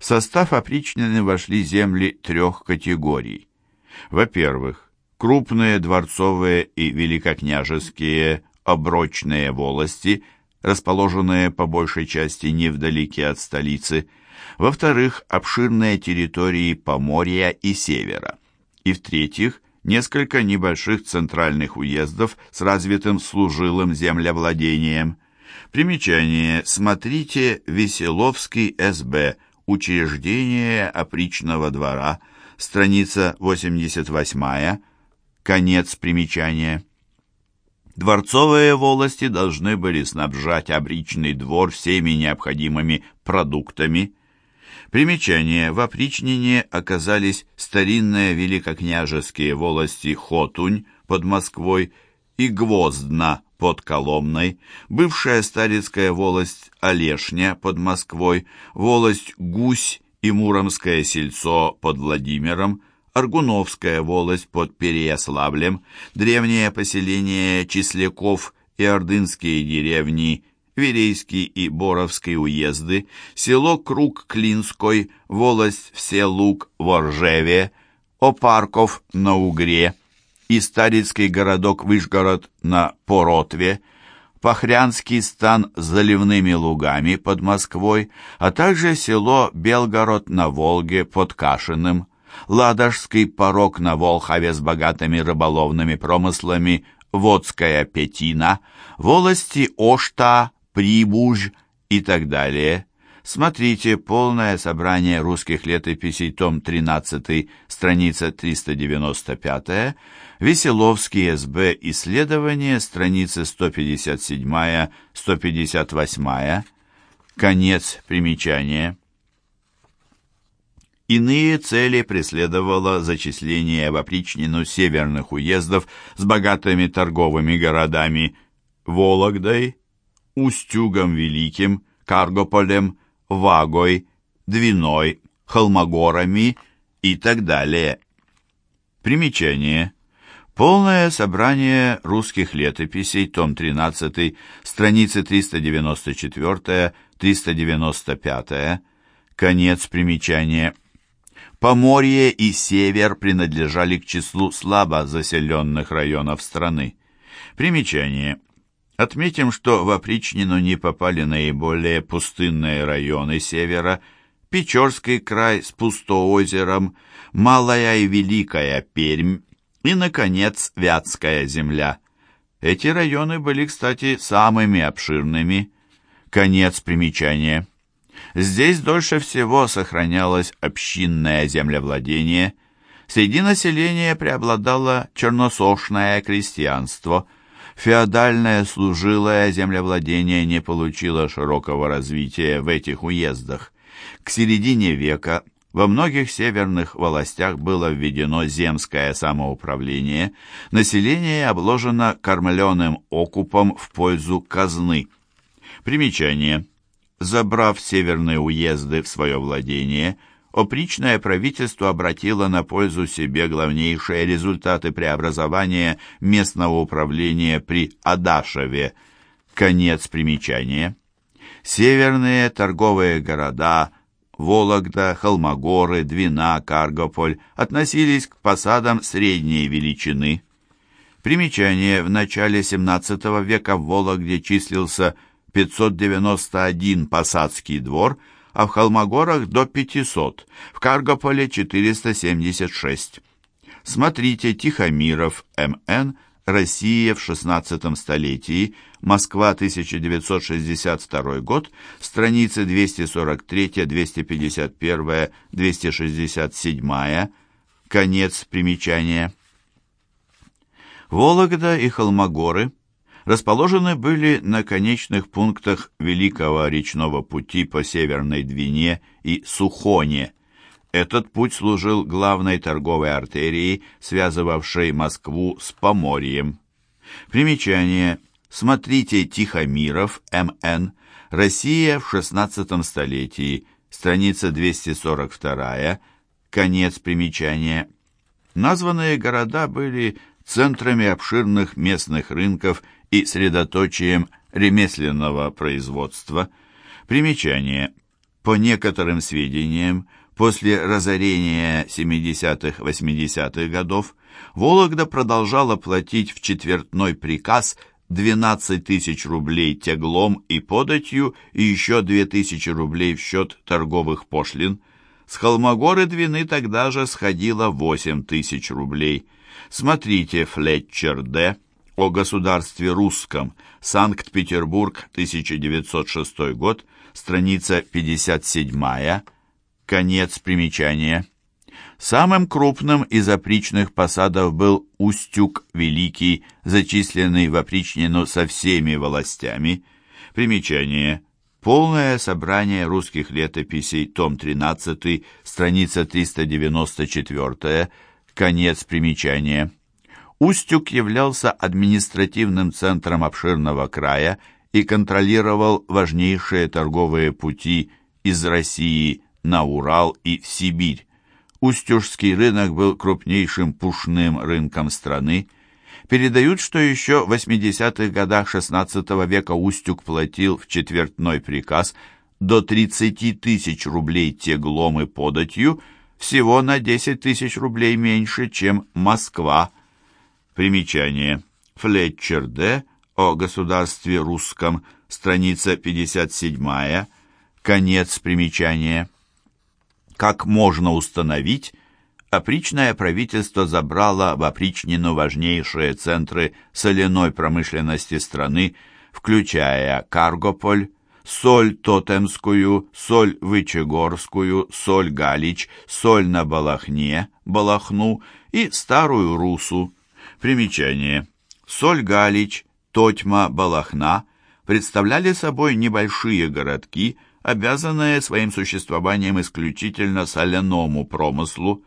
В состав опричнины вошли земли трех категорий. Во-первых, крупные дворцовые и великокняжеские оброчные волости, расположенные по большей части невдалеке от столицы. Во-вторых, обширные территории Поморья и Севера. И в-третьих, несколько небольших центральных уездов с развитым служилым землевладением. Примечание. Смотрите Веселовский СБ. Учреждение опричного двора. Страница 88. Конец примечания. Дворцовые волости должны были снабжать опричный двор всеми необходимыми продуктами. Примечание. В опричнине оказались старинные великокняжеские волости Хотунь под Москвой и Гвоздна под Коломной, бывшая Старицкая волость Олешня под Москвой, волость Гусь и Муромское сельцо под Владимиром, Аргуновская волость под Переяславлем, древнее поселение Числяков и ордынские деревни Верейский и Боровский уезды, село Круг Клинской, волость Вселук в Оржеве, Опарков на Угре и Старицкий городок Вышгород на Поротве, Пахрянский стан с заливными лугами под Москвой, а также село Белгород на Волге под Кашиным, Ладожский порог на Волхове с богатыми рыболовными промыслами, Водская Петина, волости Ошта, Прибуж и так далее. Смотрите полное собрание русских летописей, том 13, страница 395, Веселовский СБ исследование, страницы 157-158, конец примечания. Иные цели преследовало зачисление в опричнину северных уездов с богатыми торговыми городами Вологдой, Устюгом Великим, Каргополем, Вагой, Двиной, Холмогорами и так далее. Примечание. Полное собрание русских летописей, том 13, страницы 394-395, конец примечания. Поморье и север принадлежали к числу слабо заселенных районов страны. Примечание. Отметим, что в опричнину не попали наиболее пустынные районы севера, Печорский край с пустоозером, Малая и Великая Пермь и, наконец, Вятская земля. Эти районы были, кстати, самыми обширными. Конец примечания. Здесь дольше всего сохранялось общинное землевладение. Среди населения преобладало черносошное крестьянство. Феодальное служилое землевладение не получило широкого развития в этих уездах. К середине века во многих северных властях было введено земское самоуправление, население обложено кормленным окупом в пользу казны. Примечание – Забрав северные уезды в свое владение, опричное правительство обратило на пользу себе главнейшие результаты преобразования местного управления при Адашеве. Конец примечания. Северные торговые города Вологда, Холмогоры, Двина, Каргополь относились к посадам средней величины. Примечание. В начале XVII века в Вологде числился 591 посадский двор, а в Холмогорах до 500, в Каргополе 476. Смотрите Тихомиров, М.Н., Россия в XVI столетии, Москва, 1962 год, страницы 243, 251, 267, конец примечания. Вологда и Холмогоры – расположены были на конечных пунктах Великого речного пути по Северной Двине и Сухоне. Этот путь служил главной торговой артерией, связывавшей Москву с Поморьем. Примечание. Смотрите Тихомиров, М.Н. Россия в XVI столетии. Страница 242. Конец примечания. Названные города были центрами обширных местных рынков и средоточием ремесленного производства. Примечание. По некоторым сведениям, после разорения 70-80-х годов Вологда продолжала платить в четвертной приказ 12 тысяч рублей тяглом и податью и еще 2 тысячи рублей в счет торговых пошлин. С Холмогоры Двины тогда же сходило 8 тысяч рублей. Смотрите Флетчер Д. о государстве русском. Санкт-Петербург, 1906 год, страница 57 конец примечания. Самым крупным из опричных посадов был Устюг Великий, зачисленный в опричнину со всеми властями. Примечание. Полное собрание русских летописей, том 13, страница 394, конец примечания. Устюг являлся административным центром обширного края и контролировал важнейшие торговые пути из России на Урал и в Сибирь. Устюжский рынок был крупнейшим пушным рынком страны. Передают, что еще в 80-х годах XVI века Устюг платил в четвертной приказ до 30 тысяч рублей теглом и податью, всего на 10 тысяч рублей меньше, чем Москва. Примечание. Флетчер Д. о государстве русском, страница 57 конец примечания как можно установить, опричное правительство забрало в опричнину важнейшие центры соляной промышленности страны, включая Каргополь, соль Тотемскую, соль Вычегорскую, соль Галич, соль на Балахне, Балахну и Старую Русу. Примечание. Соль Галич, Тотьма, Балахна представляли собой небольшие городки – обязанное своим существованием исключительно соляному промыслу.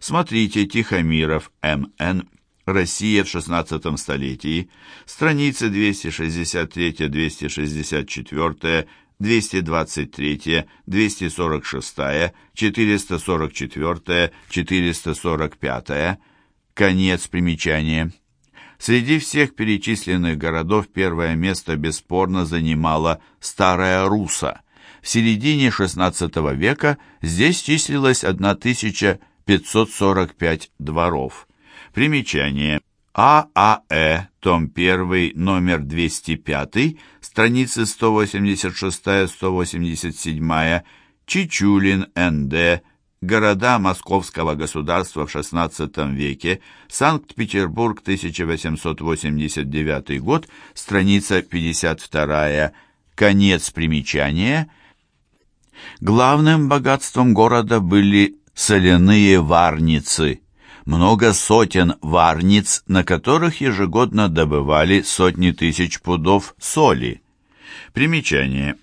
Смотрите Тихомиров, М.Н. Россия в XVI столетии, страницы 263-264, 223, 246, 444, 445. Конец примечания. Среди всех перечисленных городов первое место бесспорно занимала Старая Руса – в середине XVI века здесь числилось 1545 дворов. Примечание. ААЭ, том 1, номер 205, страницы 186-187, Чичулин, Н.Д., Города Московского государства в XVI веке, Санкт-Петербург, 1889 год, страница 52, конец примечания – Главным богатством города были соляные варницы. Много сотен варниц, на которых ежегодно добывали сотни тысяч пудов соли. Примечание.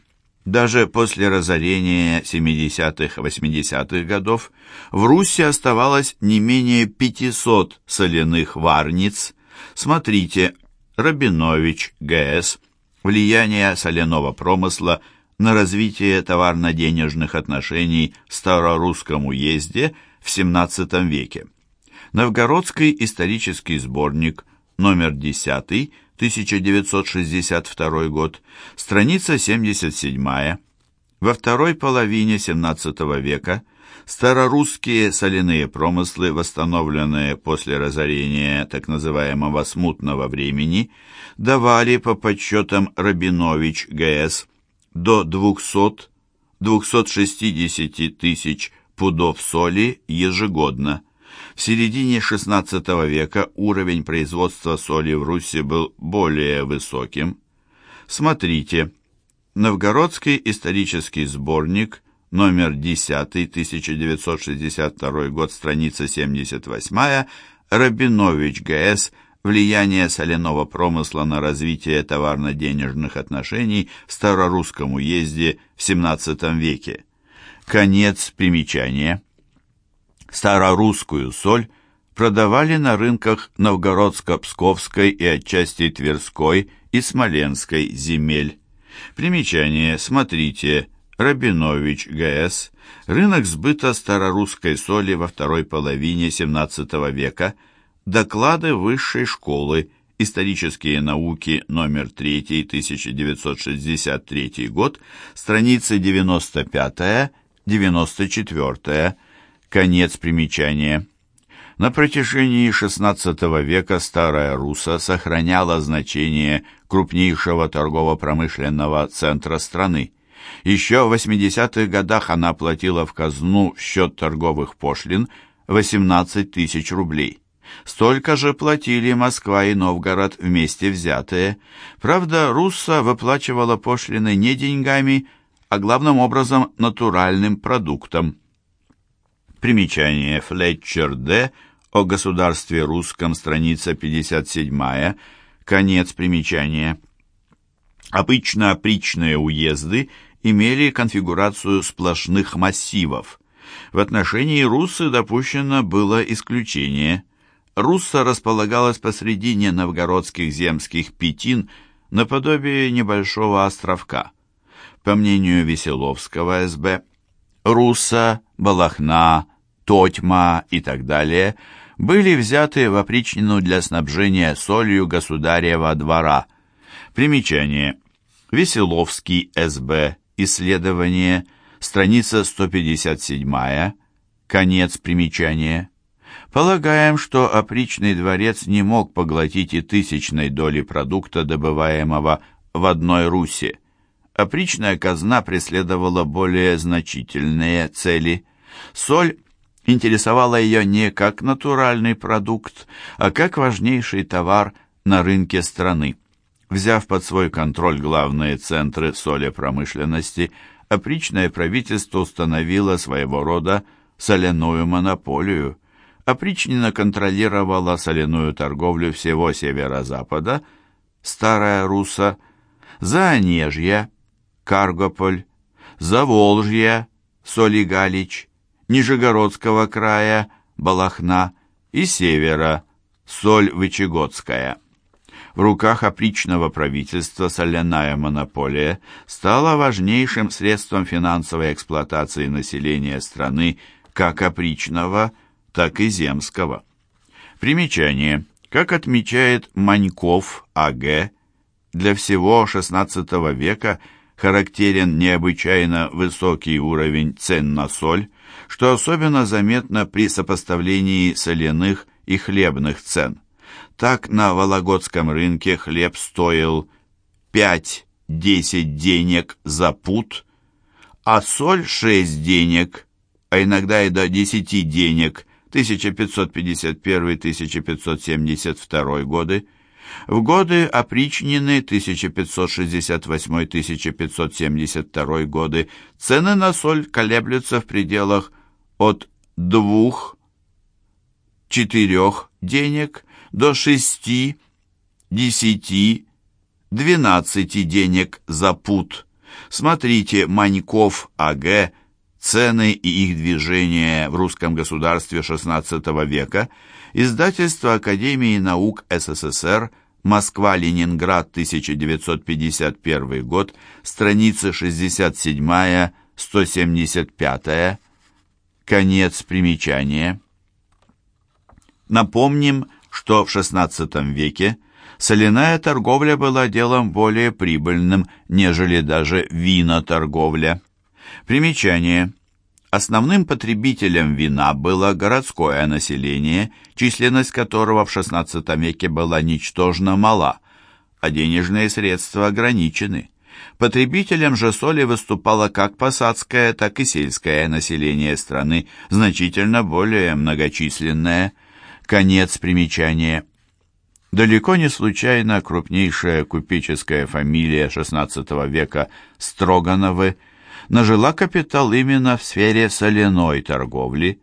Даже после разорения 70-80-х годов в Руси оставалось не менее 500 соляных варниц. Смотрите, Рабинович, Г.С. Влияние соляного промысла – на развитие товарно-денежных отношений в Старорусском уезде в XVII веке. Новгородский исторический сборник, номер 10, 1962 год, страница 77. Во второй половине XVII века старорусские соляные промыслы, восстановленные после разорения так называемого «смутного времени», давали по подсчетам Рабинович Г.С до 200-260 тысяч пудов соли ежегодно. В середине XVI века уровень производства соли в Руси был более высоким. Смотрите. Новгородский исторический сборник, номер 10, 1962 год, страница 78, Рабинович Г.С., влияние соляного промысла на развитие товарно-денежных отношений в Старорусском уезде в XVII веке. Конец примечания. Старорусскую соль продавали на рынках Новгородско-Псковской и отчасти Тверской и Смоленской земель. Примечание. Смотрите. Рабинович, Г.С. Рынок сбыта старорусской соли во второй половине XVII века – Доклады высшей школы. Исторические науки, номер 3, 1963 год, страницы 95-94, конец примечания. На протяжении XVI века Старая Руса сохраняла значение крупнейшего торгово-промышленного центра страны. Еще в 80-х годах она платила в казну в счет торговых пошлин 18 тысяч рублей. Столько же платили Москва и Новгород вместе взятые. Правда, Русса выплачивала пошлины не деньгами, а главным образом натуральным продуктом. Примечание Флетчер Д. о государстве русском, страница 57 конец примечания. Обычно опричные уезды имели конфигурацию сплошных массивов. В отношении Руссы допущено было исключение. Русса располагалась посредине новгородских земских пятин наподобие небольшого островка. По мнению Веселовского СБ, Русса, Балахна, Тотьма и так далее были взяты в опричнину для снабжения солью государева двора. Примечание. Веселовский СБ. Исследование. Страница 157. Конец примечания. Полагаем, что опричный дворец не мог поглотить и тысячной доли продукта, добываемого в одной Руси. Опричная казна преследовала более значительные цели. Соль интересовала ее не как натуральный продукт, а как важнейший товар на рынке страны. Взяв под свой контроль главные центры солепромышленности, опричное правительство установило своего рода соляную монополию. Опричнина контролировала соляную торговлю всего северо-запада, Старая Руса, Заонежья, Каргополь, Заволжья, Солигалич, Нижегородского края, Балахна и севера, Соль-Вычегодская. В руках опричного правительства соляная монополия стала важнейшим средством финансовой эксплуатации населения страны как опричного, так и земского. Примечание. Как отмечает Маньков А.Г., для всего XVI века характерен необычайно высокий уровень цен на соль, что особенно заметно при сопоставлении соляных и хлебных цен. Так на Вологодском рынке хлеб стоил 5-10 денег за пуд, а соль 6 денег, а иногда и до 10 денег 1551-1572 годы, в годы опричнины 1568-1572 годы цены на соль колеблются в пределах от 2-4 денег до 6, 10, 12 денег за пуд. Смотрите Маньков А.Г. «Цены и их движение в русском государстве XVI века», издательство Академии наук СССР – Москва-Ленинград, 1951 год, страницы 67-175, конец примечания. Напомним, что в XVI веке соляная торговля была делом более прибыльным, нежели даже виноторговля. Примечание – Основным потребителем вина было городское население, численность которого в XVI веке была ничтожно мала, а денежные средства ограничены. Потребителем же соли выступало как посадское, так и сельское население страны, значительно более многочисленное. Конец примечания. Далеко не случайно крупнейшая купеческая фамилия XVI века Строгановы – нажила капитал именно в сфере соляной торговли.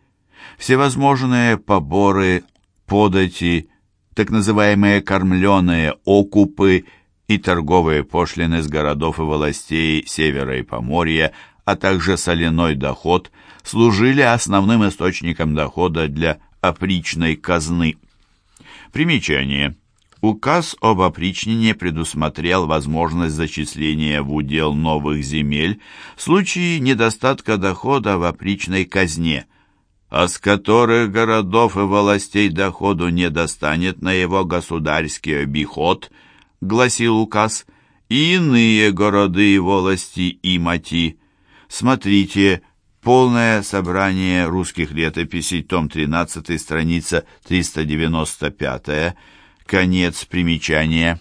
Всевозможные поборы, подати, так называемые кормленые окупы и торговые пошлины с городов и властей Севера и Поморья, а также соляной доход служили основным источником дохода для опричной казны. Примечание. Указ об опричнине предусмотрел возможность зачисления в удел новых земель в случае недостатка дохода в опричной казне. а с которых городов и властей доходу не достанет на его государский обиход, гласил указ, и иные города и волости и мати. Смотрите, полное собрание русских летописей, том 13, страница 395, конец примечания.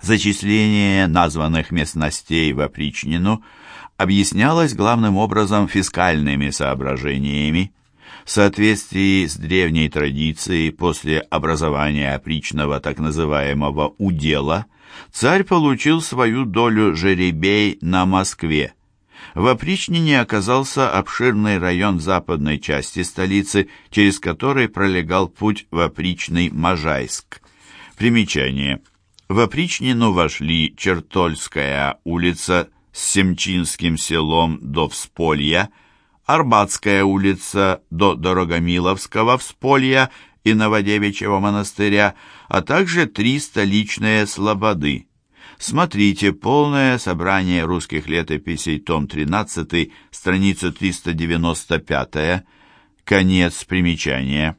Зачисление названных местностей в опричнину объяснялось главным образом фискальными соображениями. В соответствии с древней традицией после образования опричного так называемого удела, царь получил свою долю жеребей на Москве. В опричнине оказался обширный район западной части столицы, через который пролегал путь в опричный Можайск. Примечание. В опричнину вошли Чертольская улица с Семчинским селом до Всполья, Арбатская улица до Дорогомиловского Всполья и Новодевичьего монастыря, а также три столичные слободы. Смотрите полное собрание русских летописей, том 13, страница 395, конец примечания.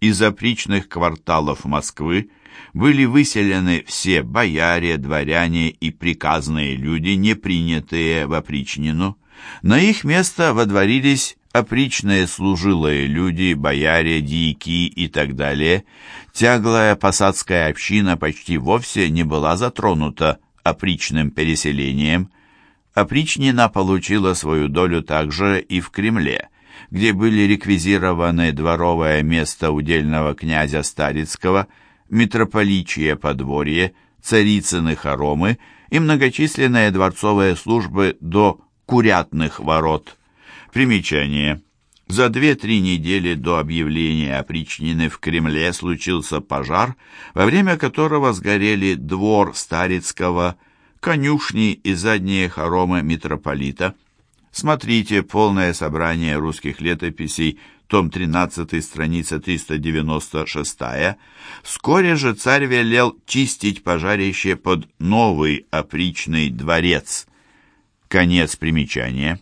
Из опричных кварталов Москвы были выселены все бояре, дворяне и приказные люди, не принятые в опричнину. На их место водворились опричные служилые люди, бояре, дьяки и так далее. Тяглая посадская община почти вовсе не была затронута опричным переселением. Опричнина получила свою долю также и в Кремле, где были реквизированы дворовое место удельного князя Старицкого – митрополичье подворье, царицыны хоромы и многочисленные дворцовые службы до Курятных ворот. Примечание. За две-три недели до объявления опричнины в Кремле случился пожар, во время которого сгорели двор Старицкого, конюшни и задние хоромы митрополита. Смотрите полное собрание русских летописей том 13, страница 396, вскоре же царь велел чистить пожарище под новый опричный дворец. Конец примечания.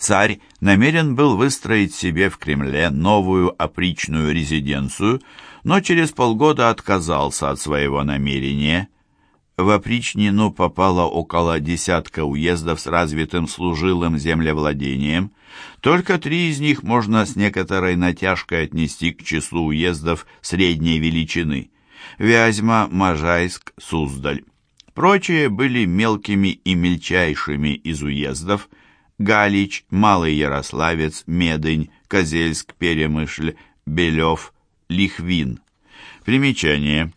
Царь намерен был выстроить себе в Кремле новую опричную резиденцию, но через полгода отказался от своего намерения – в опричнину попало около десятка уездов с развитым служилым землевладением. Только три из них можно с некоторой натяжкой отнести к числу уездов средней величины. Вязьма, Можайск, Суздаль. Прочие были мелкими и мельчайшими из уездов. Галич, Малый Ярославец, Медынь, Козельск, Перемышль, Белев, Лихвин. Примечание.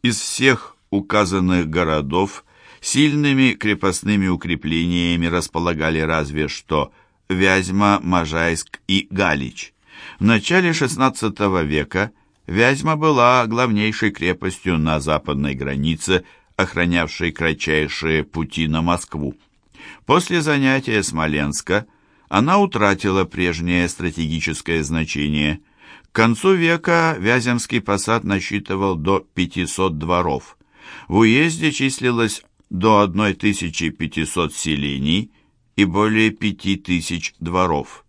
Из всех указанных городов сильными крепостными укреплениями располагали разве что Вязьма, Можайск и Галич. В начале XVI века Вязьма была главнейшей крепостью на западной границе, охранявшей кратчайшие пути на Москву. После занятия Смоленска она утратила прежнее стратегическое значение. К концу века Вяземский посад насчитывал до 500 дворов. В уезде числилось до 1500 селений и более 5000 дворов.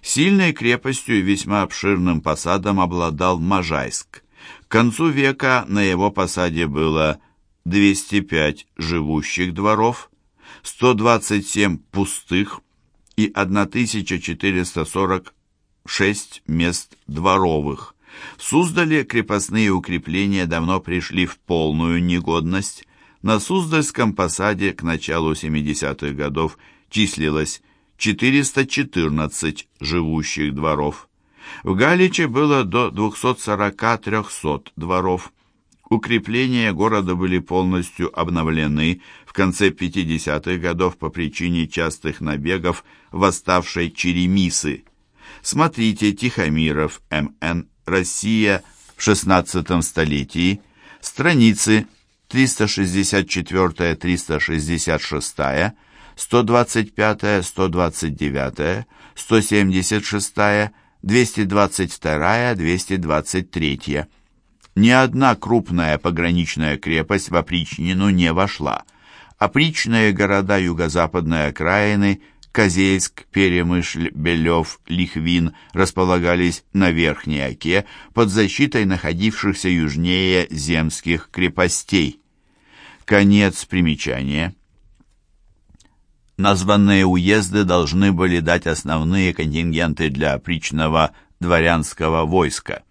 Сильной крепостью и весьма обширным посадом обладал Можайск. К концу века на его посаде было 205 живущих дворов, 127 пустых и 1446 мест дворовых. В Суздале крепостные укрепления давно пришли в полную негодность. На Суздальском посаде к началу 70-х годов числилось 414 живущих дворов. В Галиче было до 240-300 дворов. Укрепления города были полностью обновлены в конце 50-х годов по причине частых набегов восставшей Черемисы. Смотрите Тихомиров, М.Н. Россия в XVI столетии, страницы 364-366, 125-129, 176, 222-223. Ни одна крупная пограничная крепость в опричнину не вошла. Опричные города юго-западной окраины Козельск, Перемышль, Белев, Лихвин располагались на Верхней Оке под защитой находившихся южнее земских крепостей. Конец примечания. Названные уезды должны были дать основные контингенты для опричного дворянского войска.